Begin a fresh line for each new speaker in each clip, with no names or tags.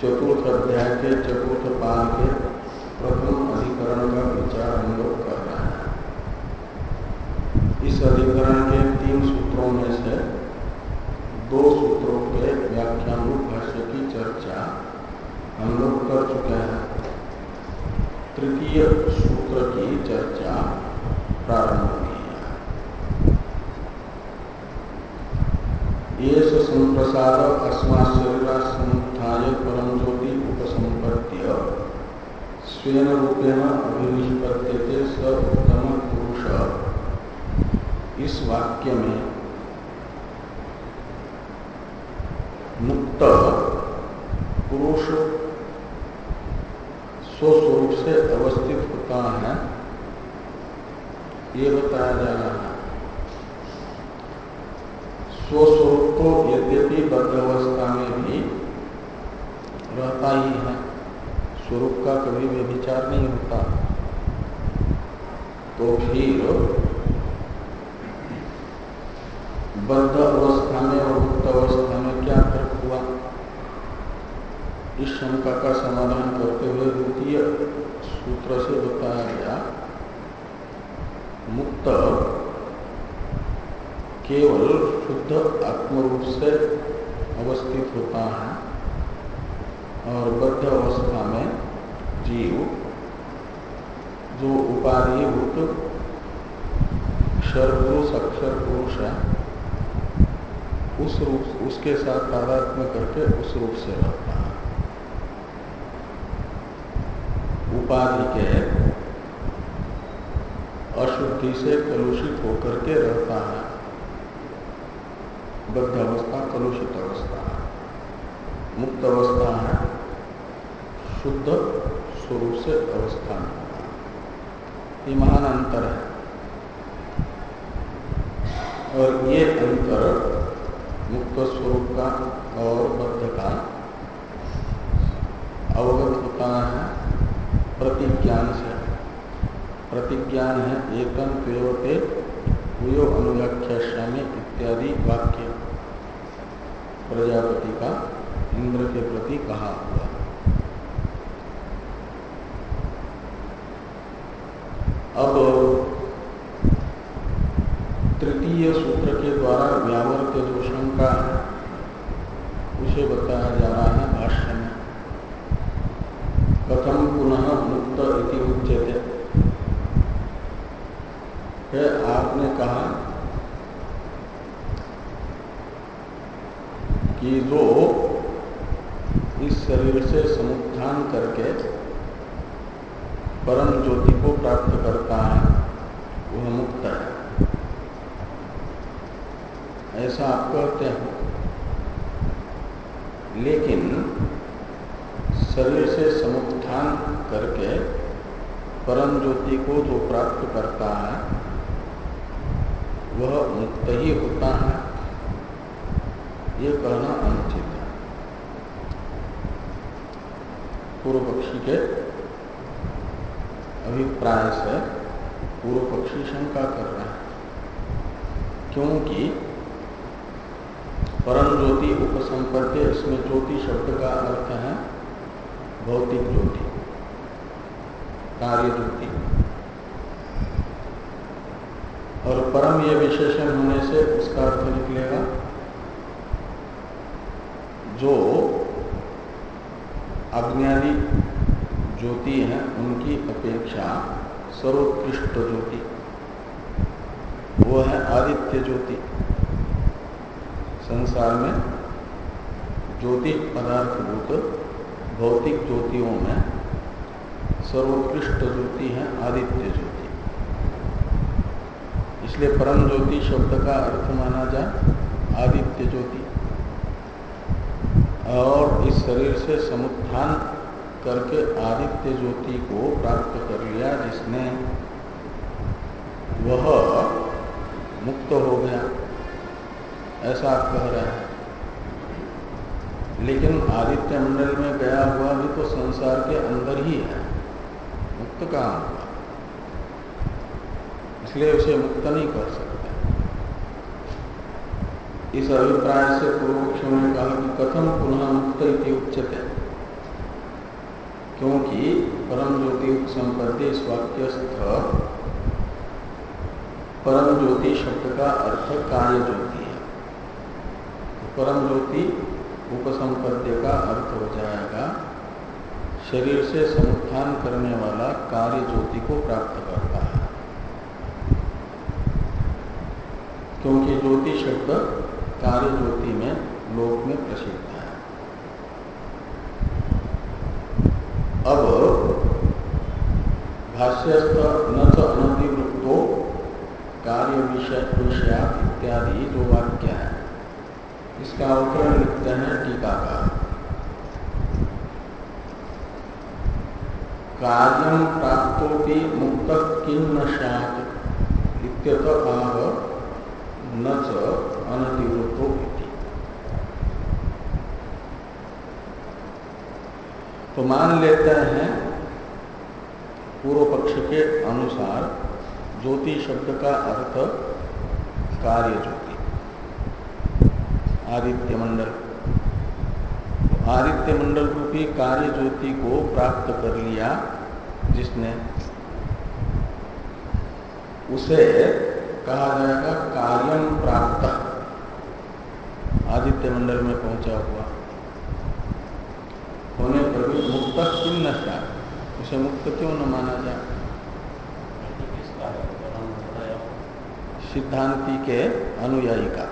चतुर्थ अध्याय के चतुर्थ पाद के प्रथम अधिकरण का विचार हम लोग कर रहे हैं इस अधिकरण के तीन सूत्रों में से दो सूत्रों के व्याख्यान रूप भाष्य की चर्चा हम लोग कर चुके हैं तृतीय सूत्र की चर्चा प्रारंभ की है ये संप्रसाद अस्मा शरीर समुत्थाय परम ज्योति उपसंपत्य स्वेन रूपेण अभिनिष्पत्ति स उत्तम पुरुष इस वाक्य में मुक्त पुरुष स्वस्वरूप से अवस्थित होता है ये बताया जा रहा है स्वस्वरूप तो यद्यपि बद्ध अवस्था में भी रहता ही है स्वरूप का कभी भी विचार नहीं होता तो फिर बद्ध अवस्था में और मुक्त अवस्था में क्या फ़र्क हुआ इस शंका का समाधान करते हुए द्वितीय सूत्र से बताया गया मुक्त केवल शुद्ध आत्मरूप से अवस्थित होता है और बद्ध अवस्था में जीव, जो उपाधिभूत क्षर पुरुष अक्षर पुरुष है, उस रूप उसके साथ तादात्म्य करके उस रूप से रहता है। उपाधि के अशुद्धि से कलुषित होकर के रहता है। बद्ध अवस्था, कलुषित अवस्था मुक्त अवस्था है। शुद्ध स्वरूप से अवस्थान। ये महान अंतर है। और ये अंतर मुक्त स्वरूप का और बद्ध का अवगत होता है, प्रतिज्ञान से। प्रतिज्ञान है एकम प्योते हुयो अनुलक्ष्यामी इत्यादि वाक्य। प्रजापति का इंद्र के प्रति कहा। हुआ अब तृतीय सूत्र के द्वारा व्यावर्त जो शंका है उसे बताया जा रहा है भाष्य में कथम पुनः मुक्त इति उच्यते है आपने कहा कि जो इस शरीर से समुत्थान करके परम ज्योति को प्राप्त करता है, वह मुक्त है। ऐसा आप कहते हैं। लेकिन शरीर से समुत्थान करके परम ज्योति को जो प्राप्त करता है, वह मुक्त ही होता है। ये कहना अनुचित है। पूर्व पक्षी के अभिप्राय से पूर्व पक्षी शंका कर रहे हैं। क्योंकि परम ज्योति उपसंपर्क इसमें ज्योति शब्द का अर्थ है भौतिक ज्योति कार्य ज्योति और परम ये विशेषण होने से उसका अर्थ निकलेगा, जो ज्योति है, उनकी अपेक्षा सर्वोत्कृष्ट ज्योति। वो है आदित्य ज्योति। संसार में ज्योति पदार्थभूत भौतिक ज्योतियों में सर्वोत्कृष्ट ज्योति है आदित्य ज्योति। इसलिए परम ज्योति शब्द का अर्थ माना जाए आदित्य ज्योति। और इस शरीर से समुत्थान करके आदित्य ज्योति को प्राप्त कर लिया, जिसने वह मुक्त हो गया। ऐसा आप कह रहे हैं। लेकिन आदित्य मंडल में गया हुआ भी तो संसार के अंदर ही है। मुक्त कहाँ हुआ? इसलिए उसे मुक्त नहीं कर सकते। इस अभिप्राय से पूर्व ने कहा कि कथम पुनः मुक्त इति उच्चते क्योंकि परम ज्योति संपत्ति इस वाक्यस्थ परम ज्योति शब्द का अर्थ कार्य ज्योति है। तो परम ज्योति उपसंपद्य का अर्थ हो जाएगा। शरीर से समुत्थान करने वाला कार्य ज्योति को प्राप्त करता है। क्योंकि ज्योति शब्द कार्य ज्योति में लोक में प्रसिद्ध है अब भाष्यस्थ न च अनधिवृत्तो कार्य विषय विषया इत्यादि जो वाक्य है। इसका अवतरण लिखते हैं टीकाकार। कार्यम प्राप्तोपि मुक्त किन्न सैत इत्यत न च तो मान लेते हैं पूर्व पक्ष के अनुसार ज्योति शब्द का अर्थ कार्य ज्योति। आदित्य मंडल। आदित्य मंडल रूपी कार्य ज्योति को प्राप्त कर लिया जिसने। उसे कहा जाएगा कार्यम प्राप्त। आदित्य मंडल में पहुँचा हुआ। होने पर भी मुक्त क्यों न उसे मुक्त क्यों न माना जाए? सिद्धांति के अनुयायी का।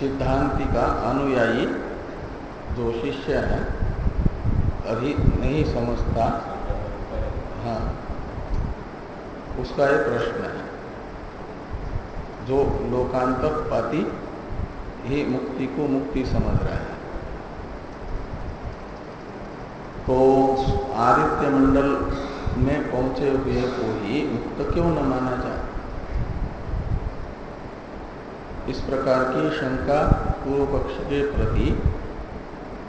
सिद्धांति का अनुयायी जो शिष्य है, अभी नहीं समझता। हाँ उसका एक प्रश्न है। जो लोकांतक पाती ही मुक्ति को मुक्ति समझ रहा है। तो आदित्य मंडल में पहुँचे हुए को ही मुक्त क्यों न माना जाए? इस प्रकार की शंका पूर्व पक्ष के प्रति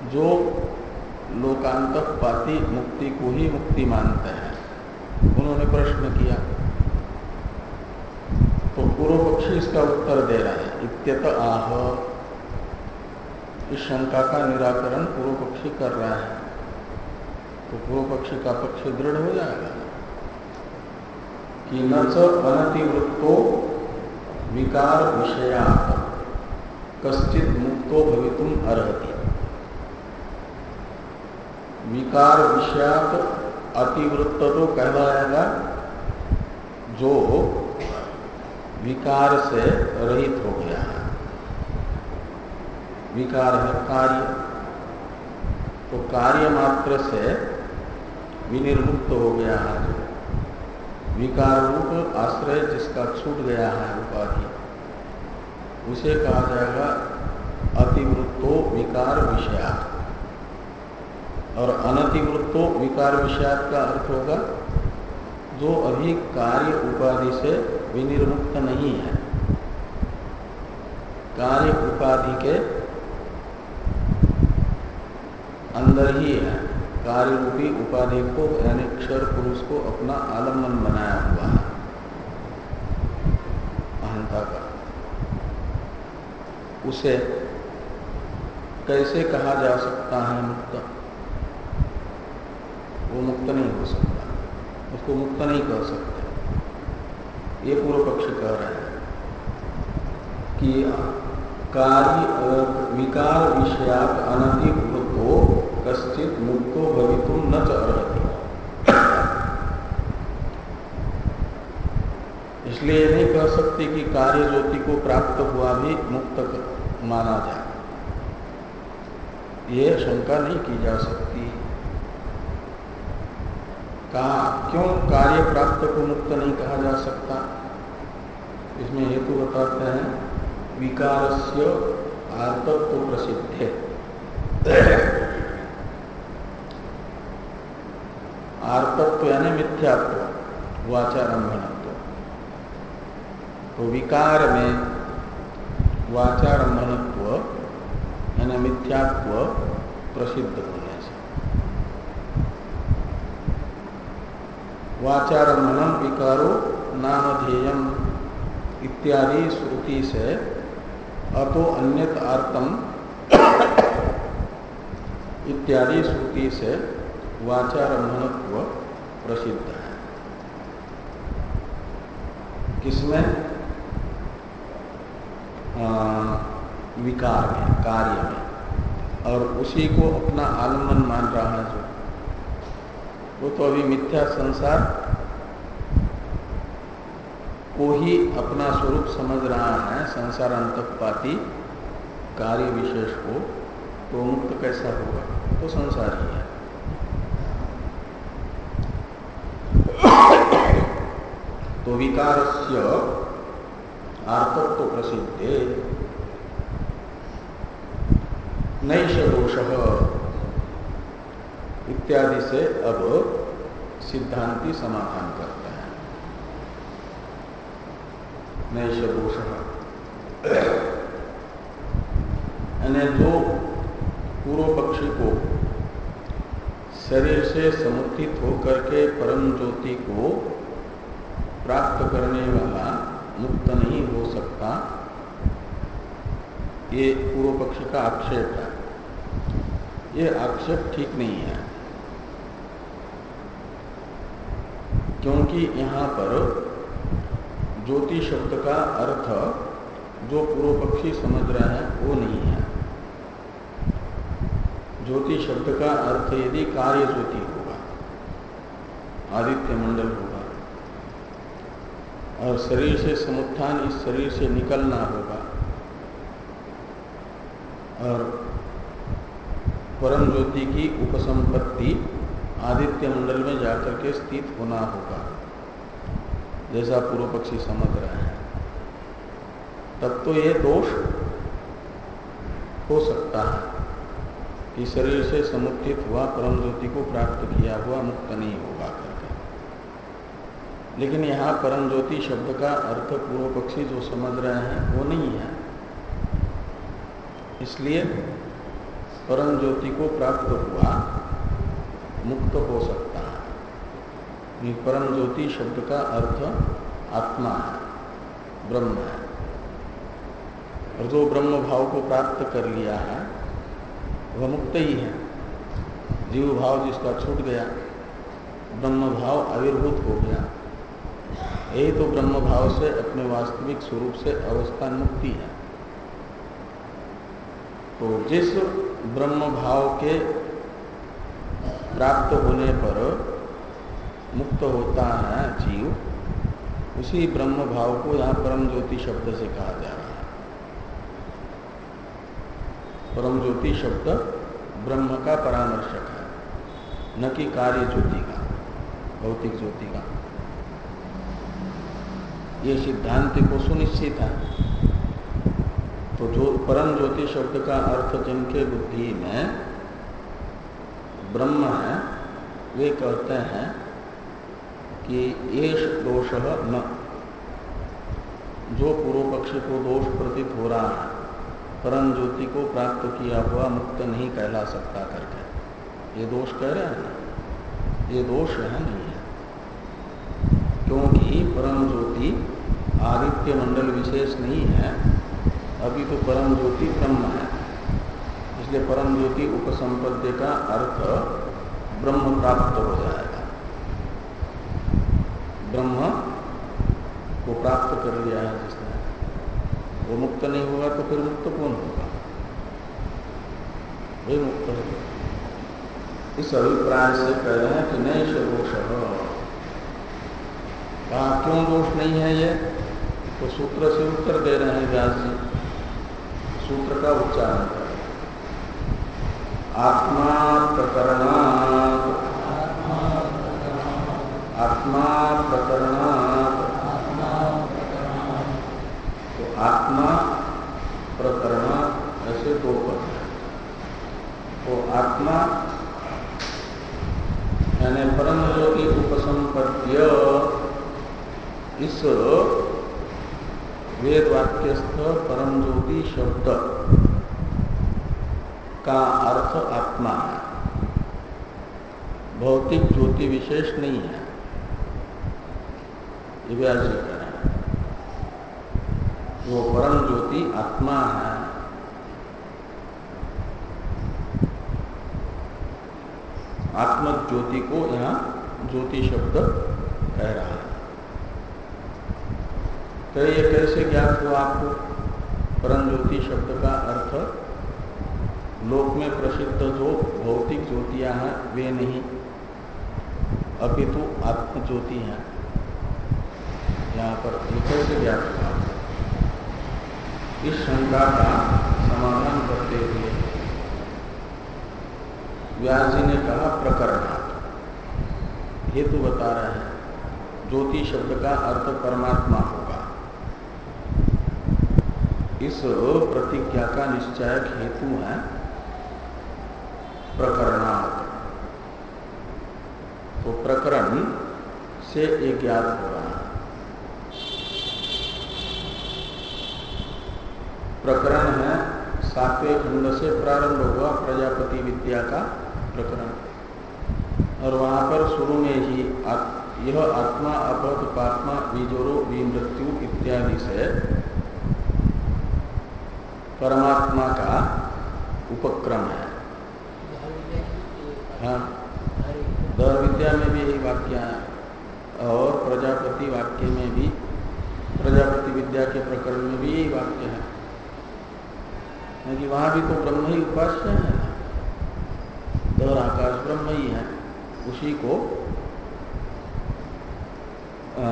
जो लोकांत पाती मुक्ति को ही मुक्ति मानते हैं, उन्होंने प्रश्न किया। तो पूर्व पक्षी इसका उत्तर दे रहे हैं, इत्यत आह। इस शंका का निराकरण पूर्व पक्षी कर रहा है। तो पूर्व पक्षी का पक्ष दृढ़ हो जाएगा। कि न अनतिवृत्तो विकार विषया कश्चित मुक्तो भवितुम अर्ति विकार विषयात अतिवृत्त तो कहलाएगा, जो विकार से रहित हो गया है। विकार है कार्य। तो कार्य मात्र से विनिर्मुक्त हो गया है। विकार रूप आश्रय जिसका छूट गया है उपाधि उसे कहा जाएगा अतिवृत्तो विकार विषया और अनतिवृत्तो विकार विषयात का अर्थ होगा, जो अभी कार्य उपाधि से विनिर्मुक्त नहीं है। कार्य उपाधि के अंदर ही है। कार्य रूपी उपाधि को, यानी क्षर पुरुष को अपना आलंबन बनाया हुआ है। अहंता का। उसे कैसे कहा जा सकता है मुक्त? वो मुक्त नहीं हो सकता। उसको मुक्त नहीं कह सकते। ये पूर्व पक्ष कह रहे हैं कि कार्य और विकार विषयात अनधिकृतो कश्चित मुक्तो भवितुम न चरती इसलिए नहीं कह सकते कि कार्य ज्योति को प्राप्त हुआ भी मुक्त माना जाए। ये शंका नहीं की जा सकती। कहा क्यों कार्य प्राप्त को मुक्त नहीं कहा जा सकता? इसमें हेतु बताते हैं विकार से आर्तत्व प्रसिद्ध। है आर्तत्व यानी मिथ्यात्व वाचारंभनत्व तो विकार में वाचारंभनत्व यानी मिथ्यात्व प्रसिद्ध होने से। वाचारंभनम विकारो नामधेयम इत्यादि श्रुति से अतो अन्यत आर्तम इत्यादि श्रुति से वाचारंभनत्व प्रसिद्ध है। किसमें? विकार में, कार्य में। और उसी को अपना आलंबन मान रहा है जो। वो तो अभी मिथ्या संसार को ही अपना स्वरूप समझ रहा है संसार अंतपाती कार्य विशेष को तो मुक्त कैसा होगा? तो संसार ही है। तो विकार से आर्तत्व प्रसिद्धे नैश दोष इत्यादि से अब सिद्धांति समाधान करते हैं। नैश दोष। यानी जो पूर्व पक्षी को शरीर से समुत्थित होकर के परम ज्योति को प्राप्त करने वाला मुक्त नहीं हो सकता। ये पूर्व पक्ष का आक्षेप है। ये आक्षेप ठीक नहीं है। क्योंकि यहाँ पर ज्योति शब्द का अर्थ जो पूर्व पक्षी समझ रहे हैं, वो नहीं है। ज्योति शब्द का अर्थ यदि कार्य ज्योति होगा, आदित्य मंडल होगा और शरीर से समुत्थान इस शरीर से निकलना होगा। और परम ज्योति की उपसंपत्ति आदित्य मंडल में जाकर के स्थित होना होगा। जैसा पूर्व पक्षी समझ रहे हैं। तब तो ये दोष हो सकता है कि शरीर से समुत्थित हुआ परम ज्योति को प्राप्त किया हुआ मुक्त नहीं होगा। लेकिन यहाँ परम ज्योति शब्द का अर्थ पूर्व पक्षी जो समझ रहे हैं, वो नहीं है। इसलिए परम ज्योति को प्राप्त हुआ, मुक्त हो सकता है। परम ज्योति शब्द का अर्थ आत्मा है, ब्रह्म है। और जो ब्रह्म भाव को प्राप्त कर लिया है, वह मुक्त ही है। जीव भाव जिसका छूट गया, ब्रह्म भाव आविर्भूत हो गया। यही तो ब्रह्म भाव से अपने वास्तविक स्वरूप से अवस्था मुक्ति है। तो जिस ब्रह्म भाव के प्राप्त होने पर मुक्त होता है जीव, उसी ब्रह्म भाव को यहाँ परम ज्योति शब्द से कहा जा रहा है। परम ज्योति शब्द ब्रह्म का परामर्शक है, न कि कार्य ज्योति का, भौतिक ज्योति का। ये सिद्धांत को सुनिश्चित है। तो जो परम ज्योति शब्द का अर्थ जिनके बुद्धि में ब्रह्म है, वे कहते हैं कि ये दोष न। जो पूर्व पक्ष को दोष प्रतीत हो रहा है, परम ज्योति को प्राप्त किया हुआ मुक्त नहीं कहला सकता करके। ये दोष कह रहे हैं ये दोष है नहीं। क्योंकि परम ज्योति आदित्य मंडल विशेष नहीं है, अभी तो परम ज्योति ब्रह्म है। इसलिए परम ज्योति उपसंपद्य का अर्थ ब्रह्म प्राप्त हो जाएगा। ब्रह्म को प्राप्त कर लिया है जिसने। वो मुक्त नहीं होगा तो फिर मुक्त कौन होगा? वही मुक्त होगा इस अभिप्राय से कह रहे हैं कि नहीं दोष। कहा, क्यों दोष नहीं है ये? तो सूत्र से उत्तर दे रहे हैं व्यास। जी सूत्र का उच्चारण कर। आत्मा प्रकरणा आत्मा प्रकरण तो आत्मा प्रकरण ऐसे दो पद तो आत्मा यानी परम ज्योति उपसंपद्य इस वेद वाक्यस्थ परम ज्योति शब्द का अर्थ आत्मा है। भौतिक ज्योति विशेष नहीं है। जी वो परम ज्योति आत्मा है। आत्म ज्योति को यहाँ ज्योति शब्द कह रहा है। तो ये कैसे ज्ञात हुआ आपको परम ज्योति शब्द का अर्थ लोक में प्रसिद्ध जो भौतिक ज्योतियाँ हैं, वे नहीं, अपितु आत्म ज्योति है। यहाँ पर कैसे ज्ञात हुआ इस शंका का समाधान करते हुए व्यास जी ने कहा, प्रकरणात्। हेतु बता रहे हैं, ज्योति शब्द का अर्थ परमात्मा होगा इस प्रतिज्ञा का निश्चयक हेतु है प्रकरणात्। तो प्रकरण से एक ज्ञात हो रहा है। प्रकरण है, सातवें खंड से प्रारंभ हुआ प्रजापति विद्या का प्रकरण। और वहाँ पर शुरू में ही यह आत्मा, अपत, पात्मा, बीजोरो विमृत्यु इत्यादि से परमात्मा का उपक्रम है। हाँ। दर विद्या में भी यही वाक्य है और प्रजापति वाक्य में भी प्रजापति विद्या के प्रकरण में भी यही वाक्य है। क्योंकि वहाँ भी तो ब्रह्म ही उपास्य है। दर आकाश ब्रह्म ही है। उसी को आ,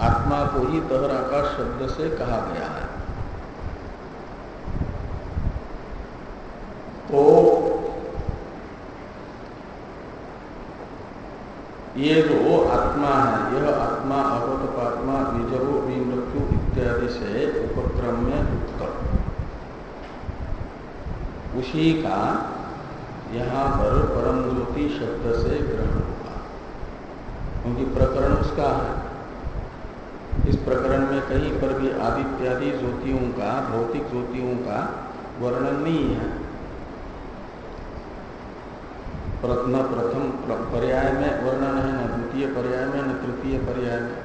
आत्मा को ही दहर आकाश शब्द से कहा गया है तो ये जो आत्मा है, यह आत्मा अवत पात्मा विजरो विमृत्यु इत्यादि से उपक्रम में उत्तर उसी का यहाँ पर परम ज्योति शब्द से ग्रहण होगा। क्योंकि प्रकरण उसका है। इस प्रकरण में कहीं पर भी आदित्यादि ज्योतियों का, भौतिक ज्योतियों का वर्णन नहीं है। न प्रथम पर्याय में वर्णन है, न द्वितीय पर्याय में, न तृतीय पर्याय में,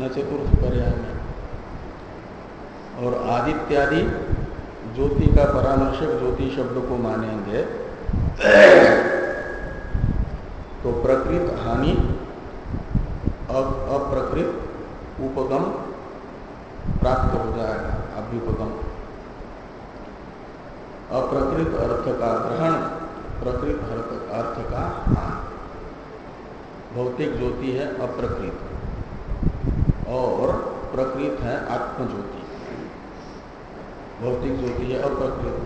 न चतुर्थ पर्याय में। और आदित्यादि ज्योति का परामर्शक ज्योति शब्द को मानेंगे तो प्रकृत हानि अप्रकृत उपगम प्राप्त हो जाएगा, अभ्युपगम। अप्रकृत अर्थ का ग्रहण प्रकृत अर्थ का हान भौतिक ज्योति है अप्रकृत। और प्रकृत है आत्मज्योति। भौतिक ज्योति है अप्रकृत।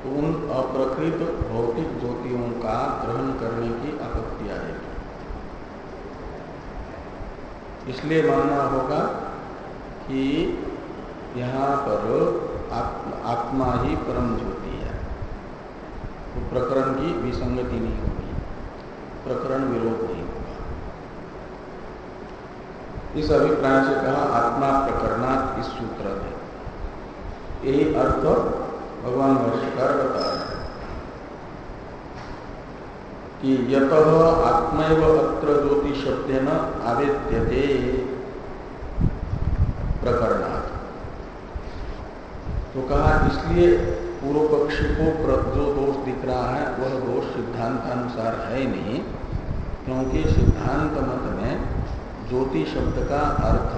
तो उन अप्रकृत भौतिक ज्योतियों का ग्रहण करने की आपत्ति आएगी। इसलिए मानना होगा कि यहाँ पर आत्मा ही परम ज्योति तो प्रकरण की विसंगति नहीं होगी। प्रकरण विरोध नहीं होगा। इस अभिप्राय से कहा, आत्मा प्रकरणात् इस सूत्र में। यही अर्थ भगवान भाष्यकार बता रहे कि यत आत्मैव अत्र ज्योति शब्द न आवेद्यते प्रकरणात्। तो कहा, इसलिए पूर्व पक्षी को जो दोष दिख रहा है, वह दोष सिद्धांतानुसार है नहीं, क्योंकि सिद्धांत मत में ज्योति शब्द का अर्थ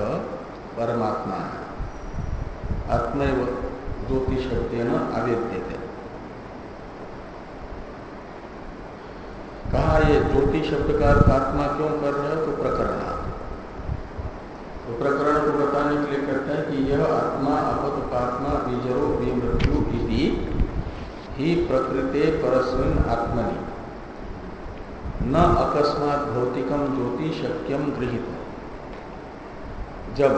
परमात्मा है। आत्मैव ज्योति शब्द न थे कहा, ये ज्योति शब्द का अर्थ आत्मा क्यों कर रहे हो? तो प्रकरण तो प्रकरण को बताने के लिए कहते हैं कि यह आत्मा, अपत पात्मा, बीजरो विमृत्यु ही प्रकृते परस्मिन आत्मनि। न अकस्मात भौतिकम ज्योति शक्यम गृहित। जब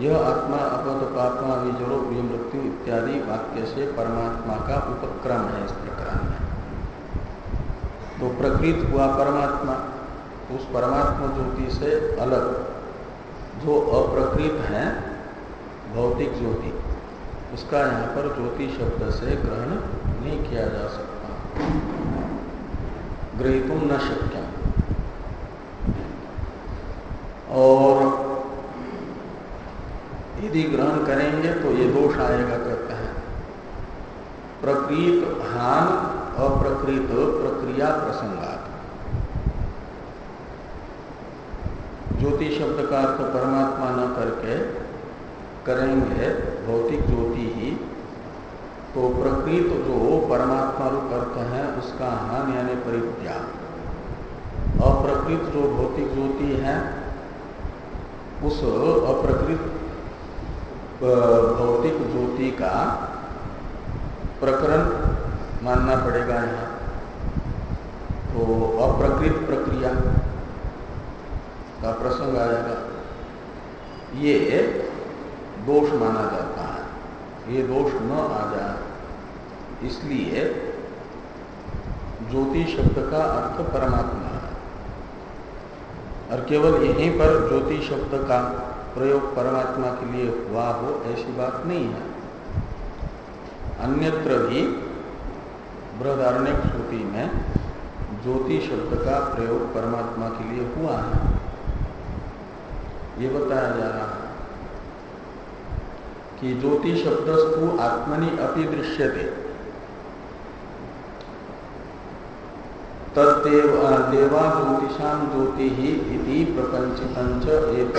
यह आत्मा अपद पात्मा विजरो मृत्यु इत्यादि वाक्य से परमात्मा का उपक्रम है, इस प्रकार में। तो प्रकृत हुआ परमात्मा, उस परमात्मा ज्योति से अलग। जो अप्रकृत है, भौतिक ज्योति। उसका यहाँ पर ज्योति शब्द से ग्रहण नहीं किया जा सकता। ग्रहितुम न शक्य और यदि ग्रहण करेंगे तो ये दोष आएगा, कहते हैं। प्रकृत हान अप्रकृत प्रक्रिया प्रसंगात। ज्योति शब्द का अर्थ परमात्मा न करके करेंगे भौतिक ज्योति ही। तो प्रकृत जो परमात्मा रूप अर्थ है, उसका हान यानी परित्याग अप्रकृत जो भौतिक ज्योति है, उस अप्रकृत भौतिक ज्योति का प्रकरण मानना पड़ेगा यहाँ। तो अप्रकृत प्रक्रिया का प्रसंग आएगा। ये दोष माना जाता है। ये दोष न आ जाए। इसलिए ज्योति शब्द का अर्थ परमात्मा है। और केवल यहीं पर ज्योति शब्द का प्रयोग परमात्मा के लिए हुआ हो, ऐसी बात नहीं है। अन्यत्र भी बृहदारण्य श्रुति में ज्योति शब्द का प्रयोग परमात्मा के लिए हुआ है। ये बताया जा रहा है। कि ज्योति शब्दस्तु आत्मनि अपि दृश्यते। तदेव देवा ज्योतिषा ज्योति ही इति प्रपंचित एक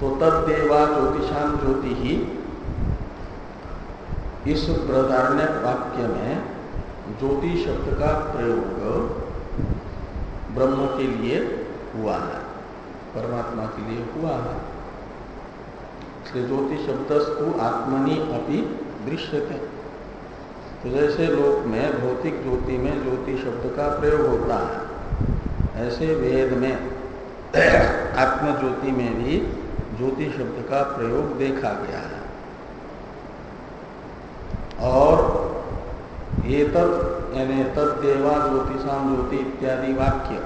तो तदेवा ज्योतिषा ज्योति ही इस प्रधारण्य वाक्य में ज्योति शब्द का प्रयोग ब्रह्म के लिए हुआ है, परमात्मा के लिए हुआ है। इसलिए ज्योति शब्दस्तु आत्मनि अपनी दृश्य थे तो जैसे लोक में भौतिक ज्योति में ज्योति शब्द का प्रयोग होता है ऐसे वेद में आत्म ज्योति में भी ज्योति शब्द का प्रयोग देखा गया है और ये तब यानी तदेवा ज्योतिषाम ज्योति इत्यादि वाक्य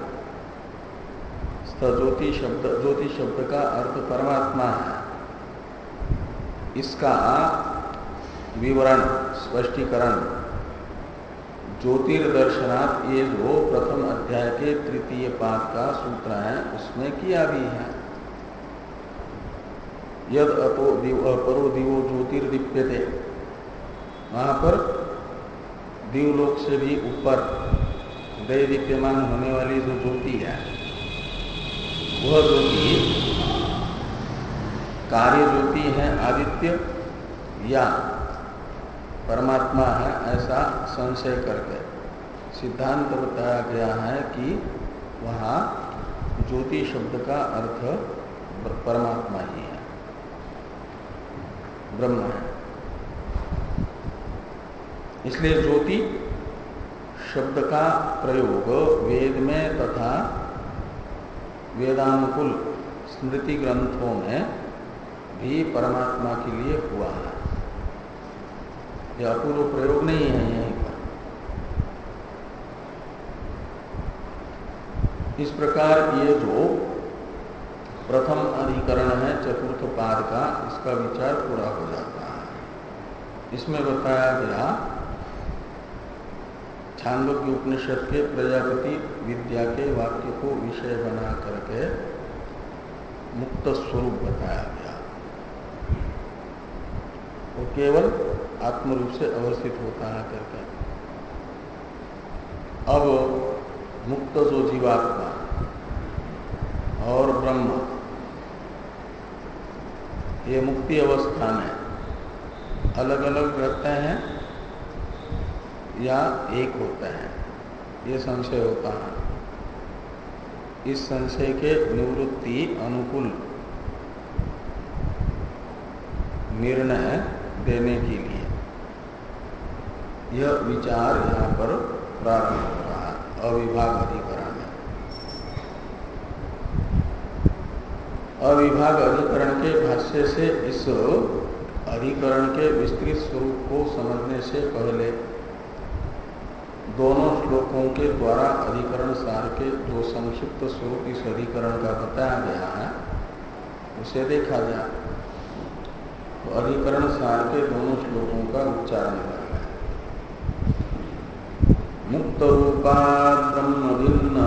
ज्योति शब्द ज्योति शब्द का अर्थ परमात्मा है इसका विवरण, स्पष्टीकरण, ज्योतिर्दर्शनात् ये जो प्रथम अध्याय के तृतीय पाद का सूत्र है, उसमें किया भी है। यद अतो दिव परो दिवो ज्योतिर्दीप्यते। वहाँ पर दीवलोक से भी ऊपर दय दीप्यमान होने वाली जो ज्योति है, वह ज्योति कार्य ज्योति है, आदित्य, या परमात्मा है, ऐसा संशय करके। सिद्धांत बताया गया है कि वहाँ ज्योति शब्द का अर्थ परमात्मा ही है। ब्रह्म है। इसलिए ज्योति शब्द का प्रयोग वेद में तथा वेदानुकूल स्मृति ग्रंथों में भी परमात्मा के लिए हुआ है। यह अपूर्व प्रयोग नहीं है यहीं पर। इस प्रकार ये जो प्रथम अधिकरण है, चतुर्थ पाद का, इसका विचार पूरा हो जाता है। इसमें बताया गया, छांदोग्य उपनिषद के प्रजापति विद्या के वाक्य को विषय बना करके मुक्त स्वरूप बताया गया वो केवल आत्म रूप से अवस्थित होता है करके। अब मुक्त जो जीवात्मा और ब्रह्म, ये मुक्ति अवस्था में अलग अलग रहते हैं या एक होते हैं, ये संशय होता है। इस संशय के निवृत्ति अनुकूल निर्णय देने के लिए। यह विचार यहाँ पर प्रारंभ हो रहा है, अविभाग अधिकरण। में अविभाग अधिकरण के भाष्य से इस अधिकरण के विस्तृत स्वरूप को समझने से पहले दोनों श्लोकों के द्वारा अधिकरण सार के जो संक्षिप्त स्वरूप इस अधिकरण का बताया गया है, उसे देखा जाए। अधिकरण सार के दोनों श्लोकों का उच्चारण करें मुक्त रूपा ब्रह्म भिन्न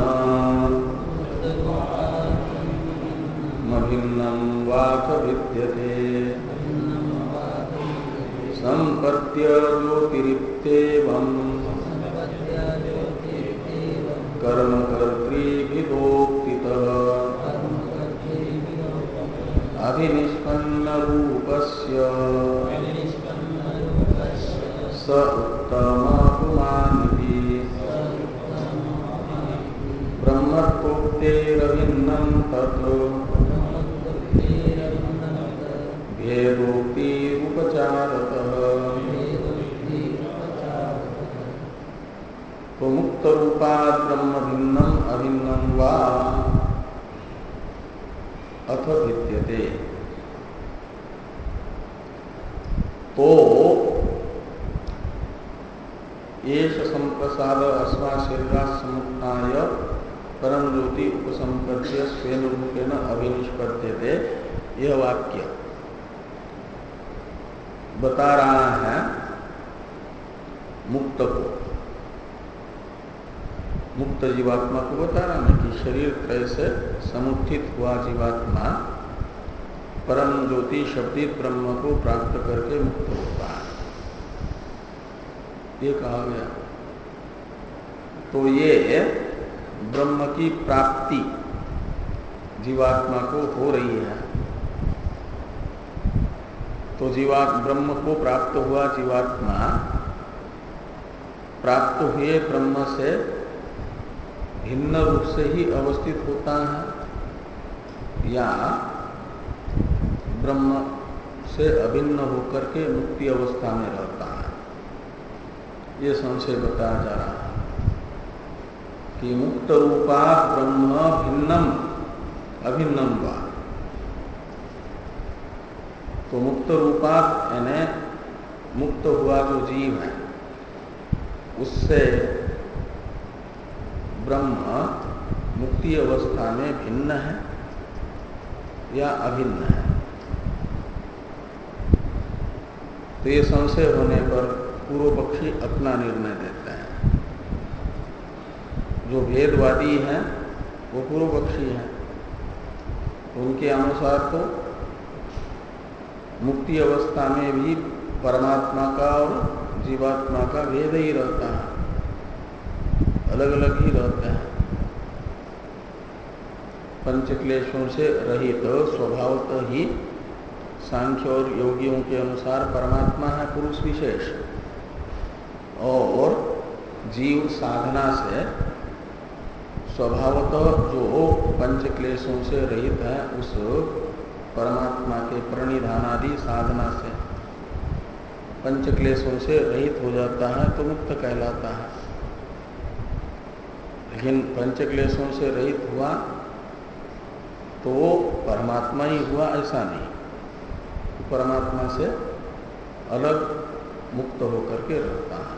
भिन्नम वाक विद्यते। स संपद्य ज्योतिरित्येवम् कर्मकर्तृभिदोक्तितः अभिनिष्पन्नरूपस्य स भिन्नम अभिन्नम वा? अथ भिद्यते तो येष संप्रसाद अस्मा शरीरा समुत्थाय परम ज्योति उपसंपद्य स्वेन रूपेण अभिनिष्पद्यते यह वाक्य। बता रहा है मुक्त को। मुक्त जीवात्मा को बता रहा है कि शरीर त्रय से समुत्थित हुआ जीवात्मा, परम ज्योति शब्दित ब्रह्म को प्राप्त करके मुक्त होता है। ये कहा गया। तो ये ब्रह्म की प्राप्ति जीवात्मा को हो रही है। तो जीवा ब्रह्म को प्राप्त हुआ जीवात्मा। प्राप्त हुए ब्रह्म से भिन्न रूप से ही अवस्थित होता है। या ब्रह्म से अभिन्न होकर के मुक्ति अवस्था में रहता है। ये संशय बताया जा रहा है कि मुक्त रूपा ब्रह्म भिन्नम। अभिन्नम तो मुक्त रूपा यानी मुक्त हुआ जो जीव है, उससे ब्रह्म मुक्ति अवस्था में भिन्न है या अभिन्न है? तो ये संशय होने पर पूर्व पक्षी अपना निर्णय देते हैं। जो भेदवादी हैं, वो पूर्व पक्षी हैं। उनके अनुसार तो मुक्ति अवस्था में भी परमात्मा का और जीवात्मा का भेद ही रहता है। अलग अलग ही रहते हैं। पंचक्लेशों से रहित तो स्वभावतः ही सांख्य और योगियों के अनुसार परमात्मा है पुरुष विशेष। और जीव साधना से स्वभावतः जो पंचक्लेशों से रहित है, उस परमात्मा के प्रणिधानादि साधना से। पंचक्लेशों से रहित हो जाता है तो मुक्त कहलाता है। लेकिन पंच क्लेशों से रहित हुआ तो परमात्मा ही हुआ, ऐसा नहीं। परमात्मा से अलग मुक्त होकर के रहता है।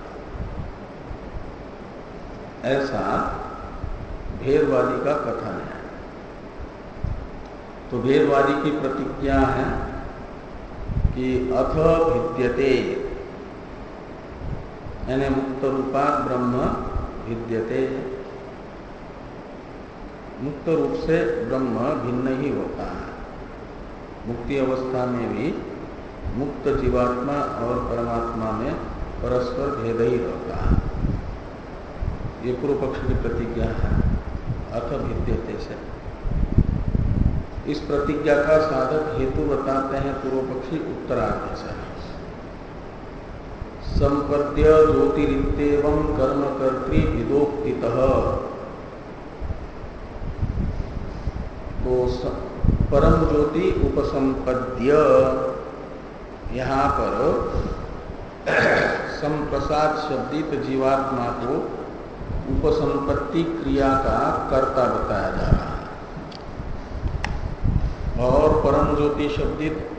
ऐसा भेदवादी का कथन है। तो भेदवादी की प्रतिज्ञा है कि अथ भिद्यते। यानी मुक्त रूपा ब्रह्म भिद्यते। मुक्त रूप से ब्रह्म भिन्न ही होता है। मुक्ति अवस्था में भी मुक्त जीवात्मा और परमात्मा में परस्पर भेद ही रहता है। ये पूर्व पक्ष की प्रतिज्ञा है। अथ भिद्यते से इस प्रतिज्ञा का साधक हेतु बताते हैं पूर्व पक्षी उत्तरार्ध से संपद्य ज्योतिरित्यव कर्म कर्तृ विदोक्ति तो परम ज्योति उपसंपद्य। यहाँ पर संप्रसाद शब्दित जीवात्मा को उपसंपत्ति क्रिया का कर्ता बताया जा रहा है। और परम ज्योति शब्दित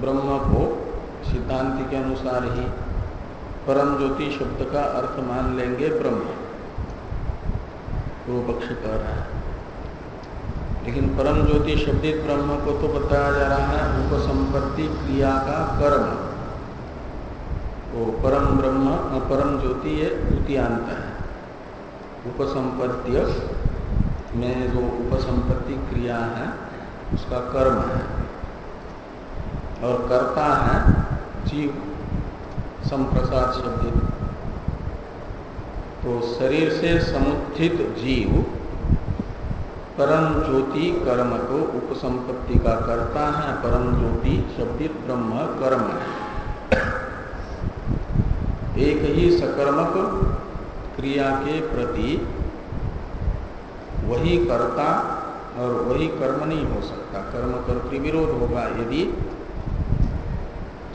ब्रह्म को सिद्धांति के अनुसार ही परम ज्योति शब्द का अर्थ मान लेंगे ब्रह्म। पूर्व पक्ष कह रहा है। लेकिन परम ज्योति शब्दित ब्रह्म को तो बताया जा रहा है उपसंपत्ति क्रिया का कर्म। तो परम ब्रह्म परम ज्योति ये द्वितीयांत है। उपसंपत्ति में जो उपसंपत्ति क्रिया है, उसका कर्म है। और कर्ता है जीव, संप्रसाद शब्द। तो शरीर से समुत्थित जीव, परम ज्योति कर्म को उपसंपत्ति का करता है, परम ज्योति शब्दित ब्रह्म कर्म है। एक ही सकर्मक क्रिया के प्रति वही कर्ता और वही कर्म नहीं हो सकता। कर्म कर्तृ विरोध होगा। यदि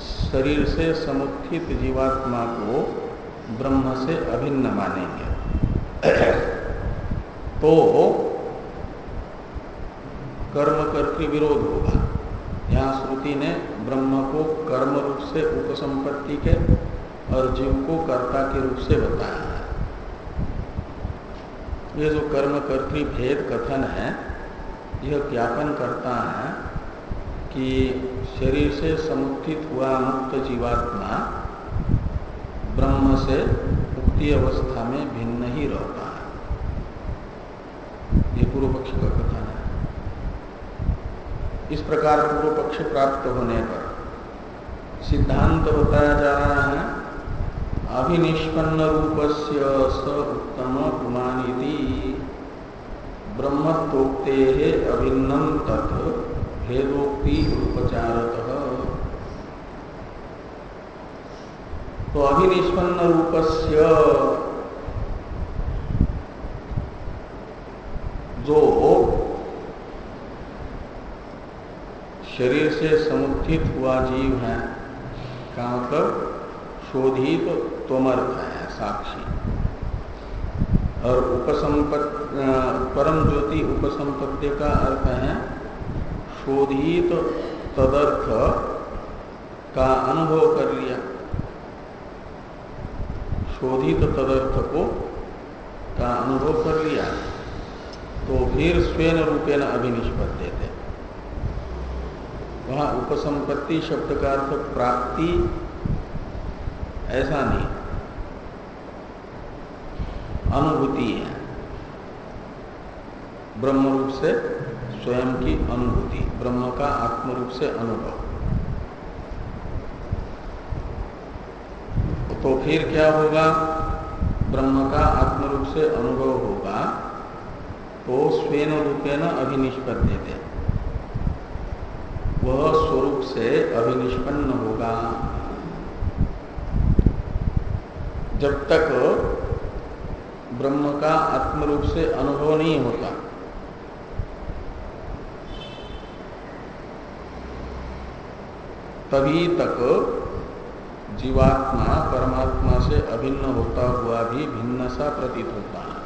शरीर से समुत्थित जीवात्मा को ब्रह्म से अभिन्न मानेंगे तो कर्म कर्तृ विरोध होगा। यहाँ श्रुति ने ब्रह्म को कर्म रूप से उपसंपत्ति के और जीव को कर्ता के रूप से बताया। ये जो कर्म कर्तृ भेद कथन है, यह ज्ञापन करता है कि शरीर से समुत्थित हुआ मुक्त जीवात्मा ब्रह्म से मुक्ति अवस्था में भिन्न ही रहता है। ये पूर्व पक्ष का कथन है। इस प्रकार पूर्व पक्ष प्राप्त होने पर सिद्धांत बताया जा रहा है अभिनिष्पन्न रूप से उत्तम पुमानिधि ब्रह्मत्ोक्ते अभिन्नम तत् भेदोक्ति उपचारत तो अभिनिष्पन्न रूपस्य जो शरीर से समुत्थित हुआ जीव है का मतलब शोधित तोमर्थ है, साक्षी। और उपसंपत् परम ज्योति उपसंपत्ति का अर्थ है शोधित तदर्थ का अनुभव कर लिया। शोधित तदर्थ को, का अनुभव कर लिया तो फिर स्वयं रूपेण अभिनिष्पत्ति देते वहाँ उपसंपत्ति शब्द का अर्थ प्राप्ति ऐसा नहीं। अनुभूति है। ब्रह्म रूप से स्वयं की अनुभूति, ब्रह्म का आत्म रूप से अनुभव। तो फिर क्या होगा? ब्रह्म का आत्म रूप से अनुभव होगा तो स्वेन रूपेण अभिनिष्पत्ति देते वह स्वरूप से अभिनिष्पन्न होगा। जब तक ब्रह्म का आत्म रूप से अनुभव नहीं होता। तभी तक जीवात्मा परमात्मा से अभिन्न होता हुआ भी भिन्न सा प्रतीत होता है।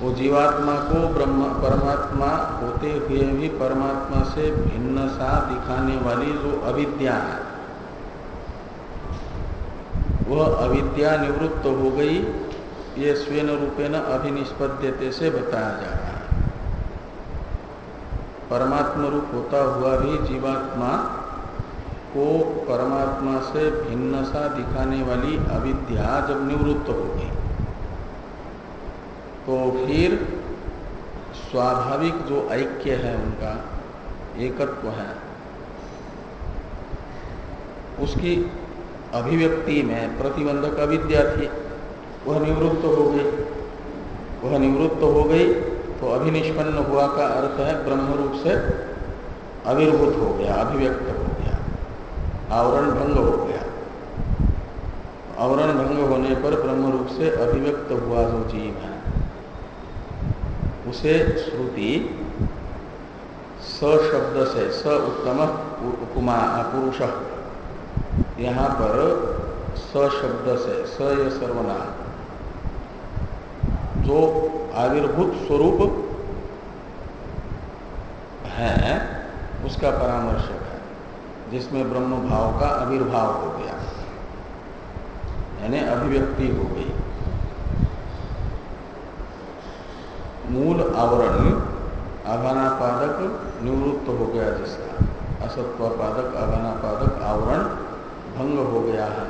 वो जीवात्मा को ब्रह्म, परमात्मा होते हुए भी परमात्मा से भिन्न सा दिखाने वाली जो अविद्या है वह अविद्या निवृत्त हो गई, ये स्वेन रूपेण अभिनिष्पद्यते से बताया जा रहा है। परमात्मा रूप होता हुआ भी जीवात्मा को परमात्मा से भिन्न सा दिखाने वाली अविद्या जब निवृत्त हो गई तो फिर स्वाभाविक जो ऐक्य है उनका, एकत्व है, उसकी अभिव्यक्ति में प्रतिबंधक अविद्या थी वह निवृत्त हो गई। वह निवृत्त हो गई तो अभिनिष्पन्न हुआ का अर्थ है ब्रह्म रूप से अविर्भूत हो गया, अभिव्यक्त हो गया, आवरण भंग हो गया। आवरण भंग होने पर ब्रह्म रूप से अभिव्यक्त हुआ जो जीव है। उसे श्रुति स शब्द से स उत्तम पुरुष यहाँ पर स शब्द से, स य सर्वनाम। जो आविर्भूत स्वरूप है, उसका परामर्शक है, जिसमें ब्रह्म भाव का आविर्भाव हो गया। यानी अभिव्यक्ति हो गई। मूल आवरण आघानापादक निवृत्त हो गया जिसका। असत्वापादक आघानापादक आवरण भंग हो गया है।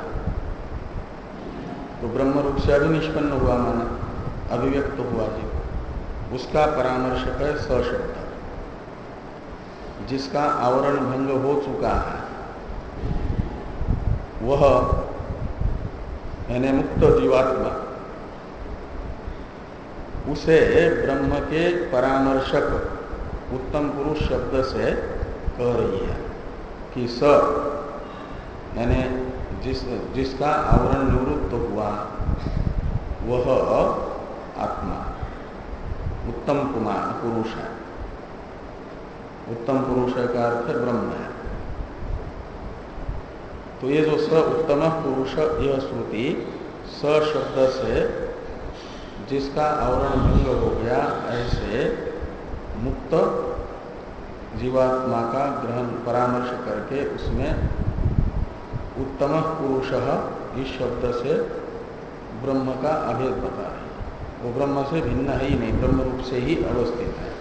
तो ब्रह्म रूप से अभी निष्पन्न हुआ माना, अभिव्यक्त हुआ जी। उसका परामर्शक है सशब्द। जिसका आवरण भंग हो चुका है, वह यानी मुक्त जीवात्मा, उसे ब्रह्म के परामर्शक उत्तम पुरुष शब्द से कह रही है कि स यानी जिस, जिसका आवरण निवृत्त तो हुआ, वह आत्मा, उत्तम कुमार, पुरुष है। उत्तम पुरुष का अर्थ ब्रह्म है। तो ये जो स उत्तम पुरुष यह श्रुति स शब्द से जिसका आवरण भंग हो गया, ऐसे मुक्त जीवात्मा का ग्रहण परामर्श करके उसमें उत्तम पुरुष इस शब्द से ब्रह्म का अभेद बता रहे वो ब्रह्म से भिन्न है ही नहीं, ब्रह्म रूप से ही अवस्थित है।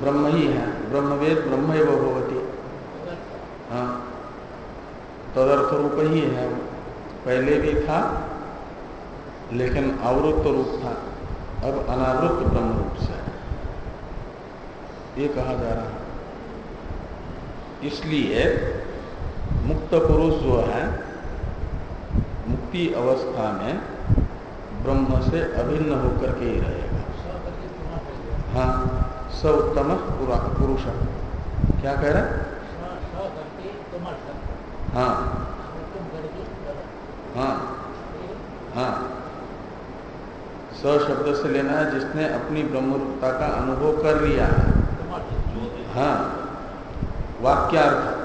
ब्रह्म ही है, ब्रह्मवेद ब्रह्म एवं भगवती हाँ तदर्थ रूप ही है पहले भी था, लेकिन आवृत्त रूप था। अब अनावृत्त ब्रह्म रूप से है। ये कहा जा रहा है। इसलिए मुक्त पुरुष जो है, मुक्ति अवस्था में ब्रह्म से अभिन्न होकर के ही रहेगा। हाँ स उत्तम पुरुष। क्या कह रहे हाँ? हाँ। हाँ। स शब्द से लेना है, जिसने अपनी ब्रह्मरूपता का अनुभव कर लिया। है हाँ। वाक्यार्थ।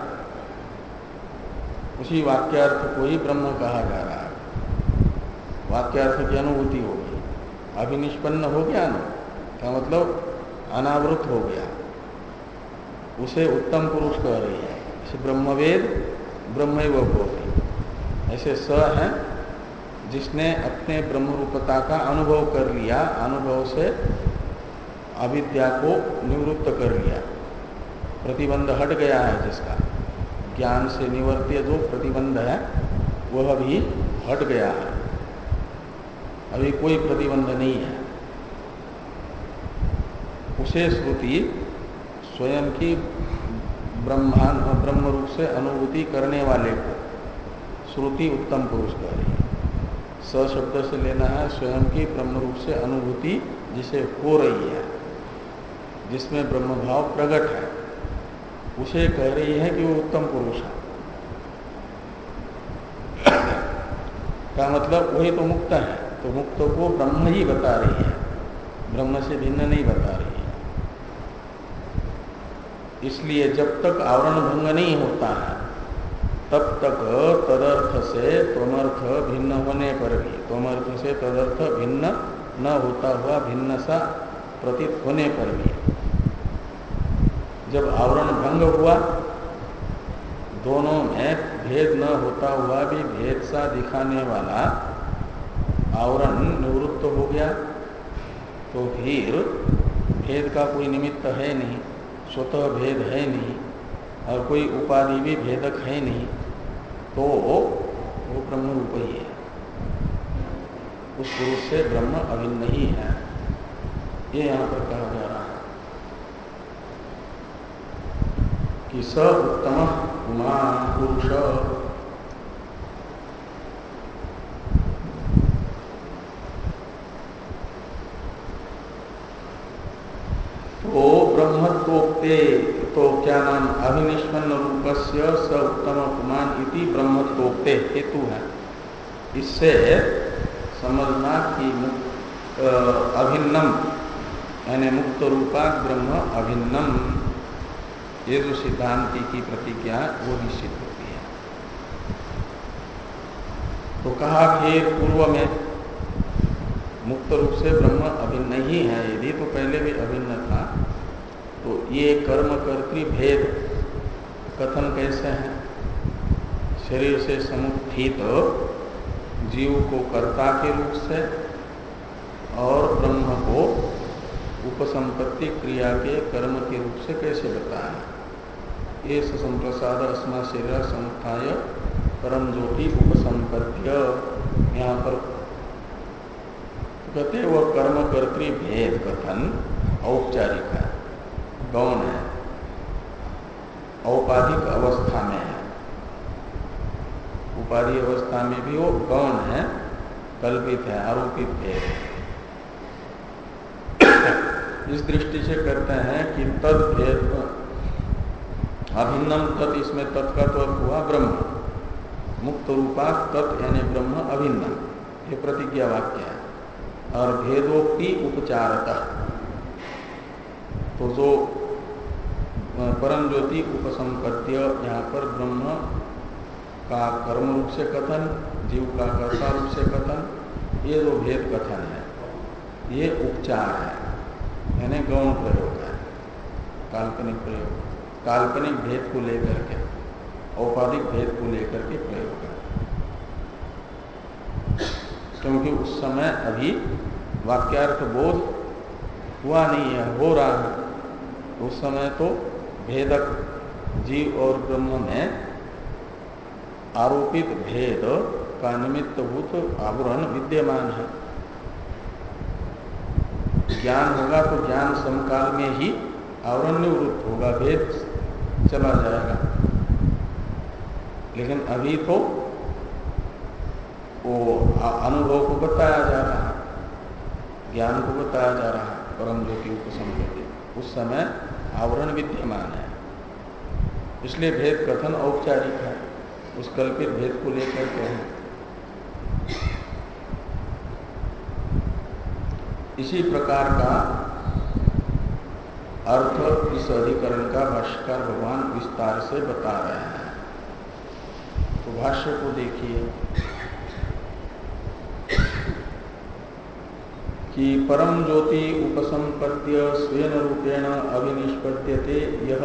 उसी वाक्यार्थ को ही ब्रह्म कहा जा रहा है। वाक्यार्थ की अनुभूति हो गई। अभिनिष्पन्न हो गया ना? का मतलब अनावृत हो गया। उसे उत्तम पुरुष कह रही है। इसे ब्रह्मवेद ब्रह्म होती ऐसे स है जिसने अपने ब्रह्म रूपता का अनुभव कर लिया, अनुभव से अविद्या को निवृत्त कर लिया। प्रतिबंध हट गया है जिसका। ज्ञान से निवर्त्य जो प्रतिबंध है, वह भी हट गया है। अभी कोई प्रतिबंध नहीं है। उसे श्रुति स्वयं की ब्रह्मांड ब्रह्म रूप से अनुभूति करने वाले को श्रुति उत्तम पुरुष कह रही है शब्द से लेना है, स्वयं की ब्रह्म रूप से अनुभूति जिसे हो रही है, जिसमें ब्रह्म भाव प्रकट है। उसे कह रही है कि वो उत्तम पुरुष है। का मतलब वही तो मुक्त है। तो मुक्त को ब्रह्म ही बता रही है। ब्रह्म से भिन्न नहीं बता रही है। इसलिए जब तक आवरण भंग नहीं होता है, तब तक तदर्थ से त्वमर्थ भिन्न होने पर भी, त्वमर्थ से तदर्थ भिन्न न होता हुआ भिन्न सा प्रतीत होने पर भी जब आवरण भंग हुआ, दोनों में भेद न होता हुआ भी भेद सा दिखाने वाला आवरण निवृत्त हो गया तो फिर भेद का कोई निमित्त है नहीं, स्वतः भेद है नहीं, और कोई उपाधि भी भेदक है नहीं तो वो ब्रह्म रूप ही है। उस पुरुष से ब्रह्म अभिन्न ही है। ये यहाँ पर कहा जा रहा है। कि स उत्तम कुमार पुरुष। तो ब्रह्मत्वोक्ते तो क्या नाम अभिनिष्पन्न रूप से स उत्तम कुमार इति ब्रह्मत्वोक्ते हेतु है। इससे समझना कि अभिन्नम, यानी मुक्त रूपा ब्रह्म अभिन्नम। ये जो सिद्धांति की प्रतिज्ञा, वो निश्चित होती है। तो कहा फिर पूर्व में मुक्त रूप से ब्रह्म अभिन्न ही है, यदि तो पहले भी अभिन्न था। तो ये कर्म कर्तृ भेद, कथन कैसे है? शरीर से समुत्थित जीव को कर्ता के रूप से और ब्रह्म को उपसंपत्ति क्रिया के कर्म के रूप से कैसे बताया ये संप्रसाद अस्मा शरीर समुत्थाय परम ज्योति उपसंपत्य यहाँ पर कहते वह कर्म कर्तृ भेद कथन औपचारिक है, गौण है, औपाधिक अवस्था में है। उपाधि अवस्था में भी वो गौण है, कल्पित है, आरोपित है। इस दृष्टि से कहते हैं कि तद भेद अभिन्नम तत् इसमें तत् का तो हुआ ब्रह्म। मुक्त रूपा तत् यानी ब्रह्म अभिन्न। ये प्रतिज्ञा वाक्य है। और भेदोक्ति उपचारता। तो जो परम ज्योति उपसंपत्य यहाँ पर ब्रह्म का कर्म रूप से कथन, जीव का कर्ता रूप से कथन, ये जो भेद कथन है, ये उपचार है। यानी गौण प्रयोग है। काल्पनिक प्रयोग। काल्पनिक भेद को लेकर के, औपाधिक भेद को लेकर के प्रयोग है। क्योंकि उस समय अभी वाक्यार्थ बोध हुआ नहीं है, हो रहा है। उस समय तो भेदक जीव और ब्रह्म में आरोपित भेद का निमित्तभूत आवरण विद्यमान है। ज्ञान होगा तो ज्ञान समकाल में ही आवरण निवृत्त होगा, भेद चला जाएगा। लेकिन अभी तो वो अनुभव को बताया जा रहा है, ज्ञान को बताया जा रहा है, परम ज्योति उपसंपत्ति उस समय आवरण विद्यमान है। इसलिए भेद कथन औपचारिक है। उस कल्पित भेद को लेकर के हैं। इसी प्रकार का अर्थ इस अधिकरण का भाष्यकार भगवान विस्तार से बता रहे हैं। तो भाष्य को देखिए कि परम ज्योति उपसंपद्य स्वेन रूपेण अभिनिष्पद्यते यह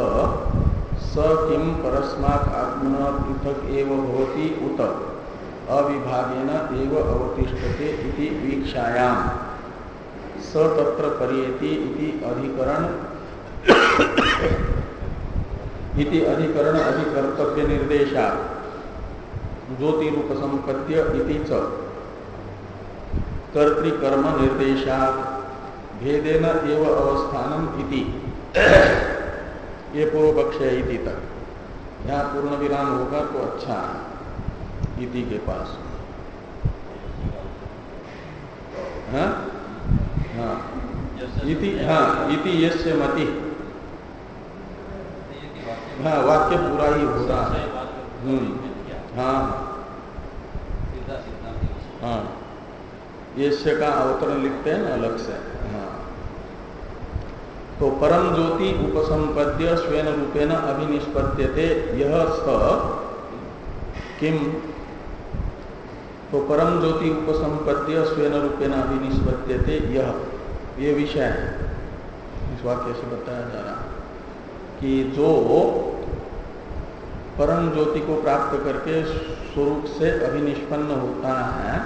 स किम परस्मात् आत्मन पृथक एव भवति उत, अविभागेन एव अवतिष्ठते इति वीक्षायाम। स तत्र परियति इति अधिकरण इति अधिकरण अधिकर्तव्य निर्देशा। ज्योति रूप संपत्य कर्तिकर्म निर्देशा भेदेन एव अवस्थानम इति। ये पूर्व पक्ष है इति तक यहाँ पूर्ण विराम होगा तो अच्छा इति के पास। हाँ? हाँ। इति हाँ इति यस्य मति। हाँ वाक्य पूरा ही हो रहा है। हम्म। हाँ। हाँ यश्य का अवतरण लिखते हैं ना अलग से। हाँ। तो परम ज्योति उपसंपद्य स्वेन रूपेण अभिनिष्पद्यते यह स किम? तो परम ज्योति उपसंपद्य स्वेन रूपेण अभिनिष्पद्यते यह। ये विषय है। इस वाक्य से बताया जा रहा है। कि जो परम ज्योति को प्राप्त करके स्वरूप से अभिनिष्पन्न होता है,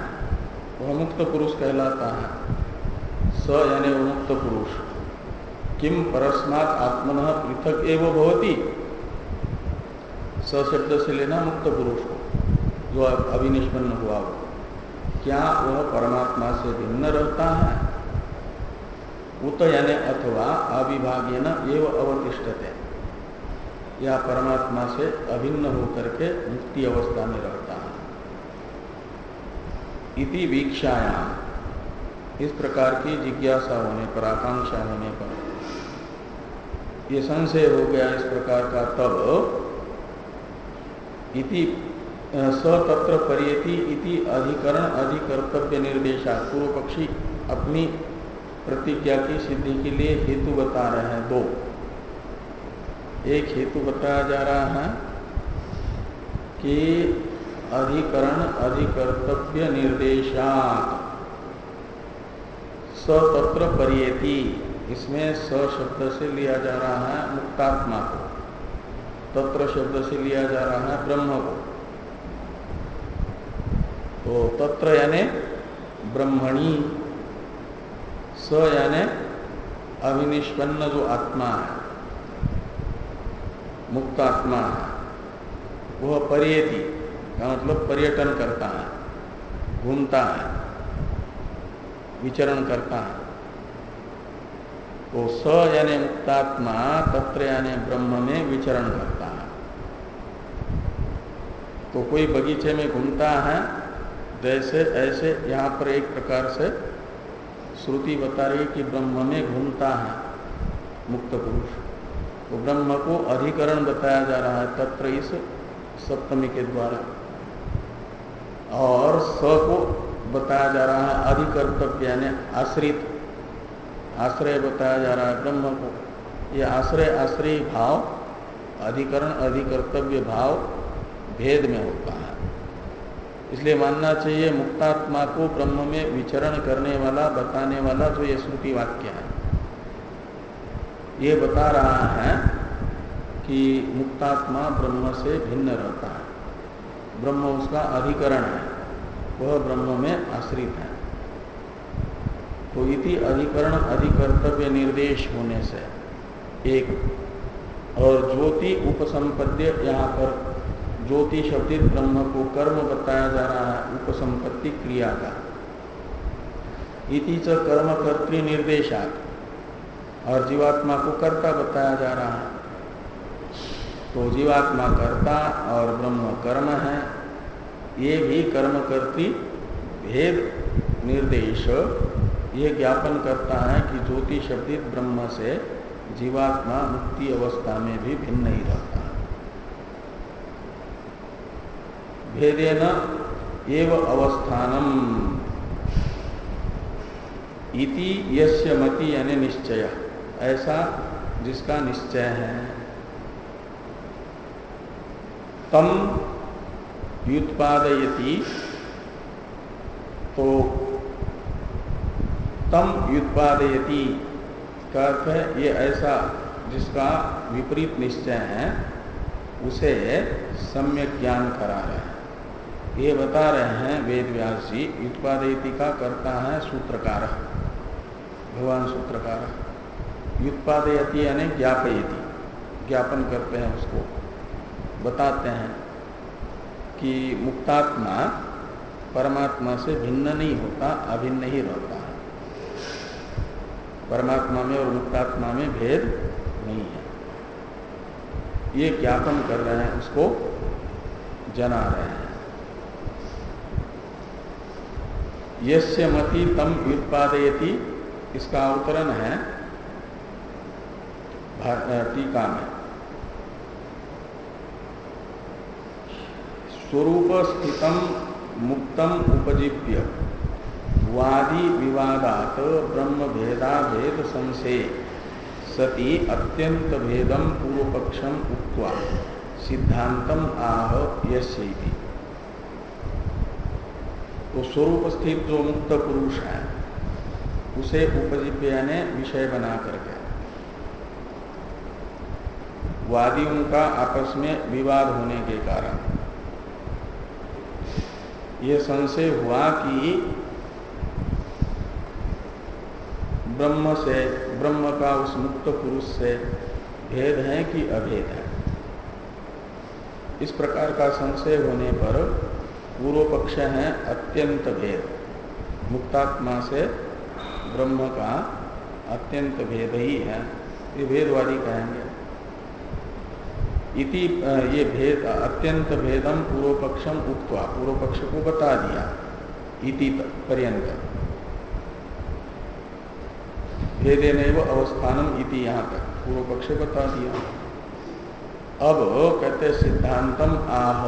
वह मुक्त पुरुष कहलाता है। स यानी मुक्त पुरुष। किम परस्मात आत्मन पृथक एवं भवती? स शब्द से लेना मुक्त पुरुष को, जो अभिनिष्पन्न हुआ हो। क्या वह परमात्मा से भिन्न रहता है? उत यानी अथवा अविभागे न एवं अवतिष्ठते। या परमात्मा से अभिन्न होकर के मुक्ति अवस्था में रहता है। इति वीक्षायाम। इस प्रकार की जिज्ञासा होने पर, आकांक्षा होने पर, ये संशय हो गया इस प्रकार का तब, इति स तत्र परियति इति अधिकरण अधिकर्तव्य निर्देशा पूर्व पक्षी अपनी प्रतिज्ञा की सिद्धि के लिए हेतु बता रहे हैं दो। एक हेतु बताया जा रहा है कि अधिकरण अधिकर्तव्य निर्देशात। स तत्र परियति, इसमें स शब्द से लिया जा रहा है मुक्तात्मा को। तत्र शब्द से लिया जा रहा है ब्रह्म को। तो तत्र यानी ब्रह्मणी, स यानी अभिनिष्पन्न जो आत्मा है। मुक्त आत्मा है वह परियति का मतलब पर्यटन करता है, घूमता है, विचरण करता है। तो स यानी मुक्तात्मा, तत्र यानी ब्रह्म में विचरण करता है। तो कोई बगीचे में घूमता है, जैसे, ऐसे यहाँ पर एक प्रकार से श्रुति बता रही कि ब्रह्म में घूमता है मुक्त पुरुष। तो ब्रह्म को अधिकरण बताया जा रहा है तत्र इस सप्तमी के द्वारा। और स को बताया जा रहा है अधिकर्तव्य, यानी आश्रित। आश्रय बताया जा रहा है ब्रह्म को। ये आश्रय आश्रय भाव, अधिकरण, अधिकर्तव्य भाव भेद में होता है। इसलिए मानना चाहिए मुक्तात्मा को ब्रह्म में विचरण करने वाला, बताने वाला जो ये श्रुति वाक्य है। ये बता रहा है कि मुक्तात्मा ब्रह्म से भिन्न रहता है। ब्रह्म उसका अधिकरण है, वह ब्रह्म में आश्रित है। तो इति अधिकरण अधिकर्तव्य निर्देश होने से एक, और ज्योति उपसंपद्य यहाँ पर ज्योति शब्दित ब्रह्म को कर्म बताया जा रहा है, उपसंपत्ति क्रिया का। इति च कर्म कर्तृ निर्देशात। और जीवात्मा को कर्ता बताया जा रहा है। तो जीवात्मा कर्ता और ब्रह्म कर्म है। ये भी कर्म करती भेद निर्देश। ये ज्ञापन करता है कि ज्योति शब्दित ब्रह्म से जीवात्मा मुक्ति अवस्था में भी भिन्न ही रहता है। भेदेन एव अवस्थानम इति यस्य मति यानी निश्चय ऐसा जिसका निश्चय है। तम व्युत्पादयति तो तम व्युत्पादयति का अर्थ है, ये ऐसा जिसका विपरीत निश्चय है, उसे सम्यक ज्ञान करा रहे हैं। ये बता रहे हैं वेद व्यास जी व्युत्पादयति का करता है सूत्रकार। भगवान सूत्रकार। व्युत्पादयति यानी ज्ञापयति। ज्ञापन करते हैं उसको। बताते हैं कि मुक्तात्मा परमात्मा से भिन्न नहीं होता, अभिन्न ही रहता है। परमात्मा में और मुक्तात्मा में भेद नहीं है। ये ज्ञापन कर रहे हैं, उसको जना रहे हैं। यस्य मति तम व्युत्पादयति, इसका अवतरण है टीका में। स्वरूप स्थितम मुक्तम उपजीव्य वादी विवादात ब्रह्म भेदा भेद संशय। सती अत्यंत भेदम पूर्व पक्षम उक्वा सिद्धांतम आह यस्यति। तो स्वरूप स्थित जो मुक्त पुरुष है, उसे उपजीव्य ने विषय बना करके वादियों का आपस में विवाद होने के कारण। ये संशय हुआ कि ब्रह्म से, ब्रह्म का उस मुक्त पुरुष से भेद है कि अभेद है? इस प्रकार का संशय होने पर पूर्व पक्ष है अत्यंत भेद। मुक्तात्मा से ब्रह्म का अत्यंत भेद ही है। ये भेदवादी कहेंगे। इति ये भेद, अत्यंत भेदम पूर्व पक्षम उक्तवा पूर्व पक्ष को बता दिया, इति पर्यंत भेदे नैव अवस्थानम इति यहाँ तक पूर्व पक्ष बता दिया। अब कहते सिद्धांतम आह।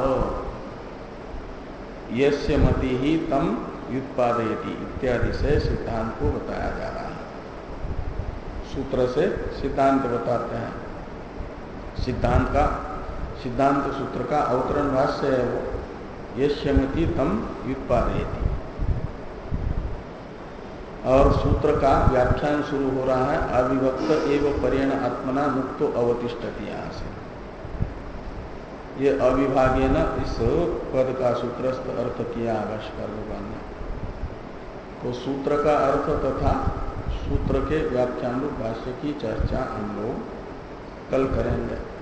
यस्य मति ही तम व्युत्पादयति इत्यादि से सिद्धांत को बताया जा रहा है। सूत्र से सिद्धांत बताते हैं। सिद्धांत का, सिद्धांत सूत्र का अवतरण भाष्य है वो। यश्यमति तम व्युत्पादयति। और सूत्र का व्याख्यान शुरू हो रहा है, अविभक्त एवं परेण आत्मना मुक्तो अवतिष्ठति यहाँ से ये अविभागे न इस पद का सूत्रस्थ अर्थ किया भाष्कर भगवान ने तो सूत्र का अर्थ तथा सूत्र के व्याख्यान रूप भाष्य की चर्चा हम लोग कल करेंगे।